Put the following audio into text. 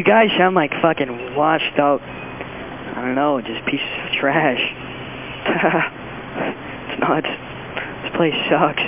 You guys sound like fucking washed out. I don't know, just pieces of trash. it's nuts. This place sucks.